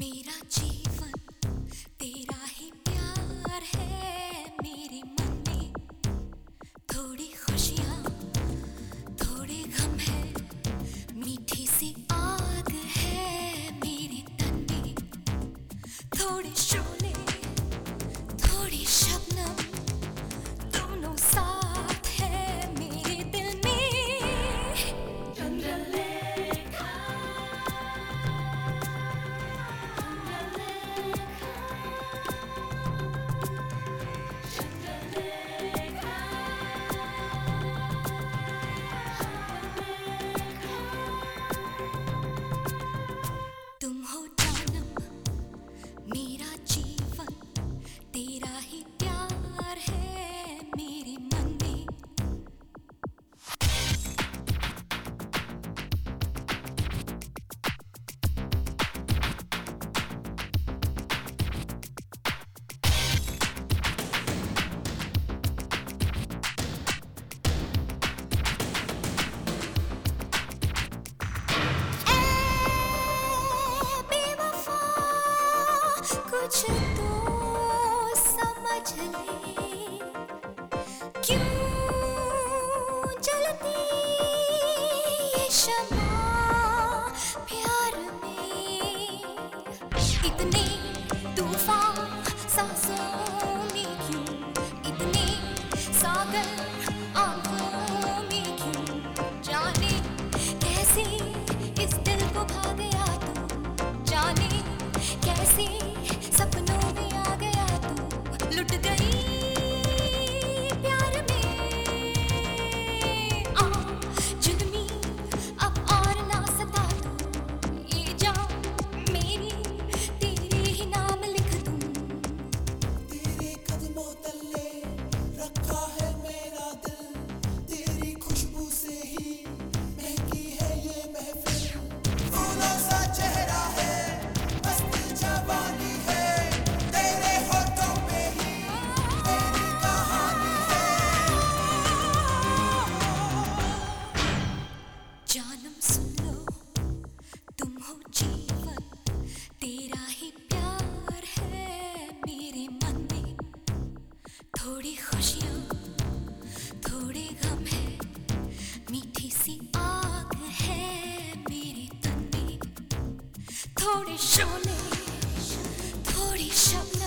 मेरा जीवन तेरा ही प्यार है, मेरे मन में थोड़ी खुशियाँ, थोड़े गम है, मीठी सी आग है मेरे तन में। थोड़ी 却多。చుట్టుకై थोड़ी शोले थोड़ी शबनम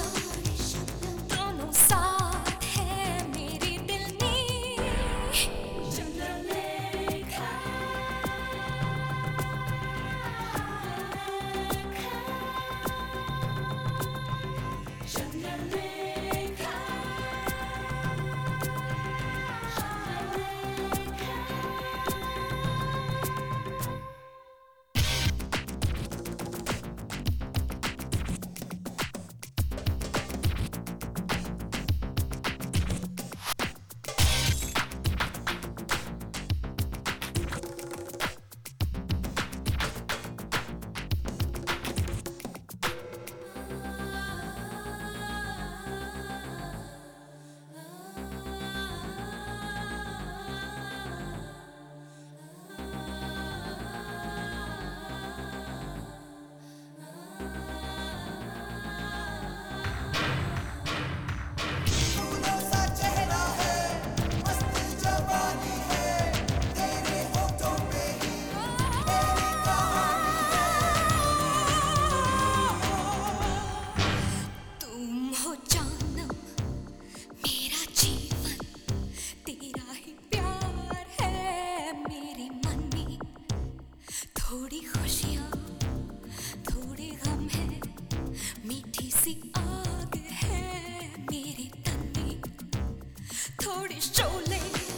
थोड़ी खुशियाँ थोड़े गम है मीठी सी आग है मेरे तन में। शोले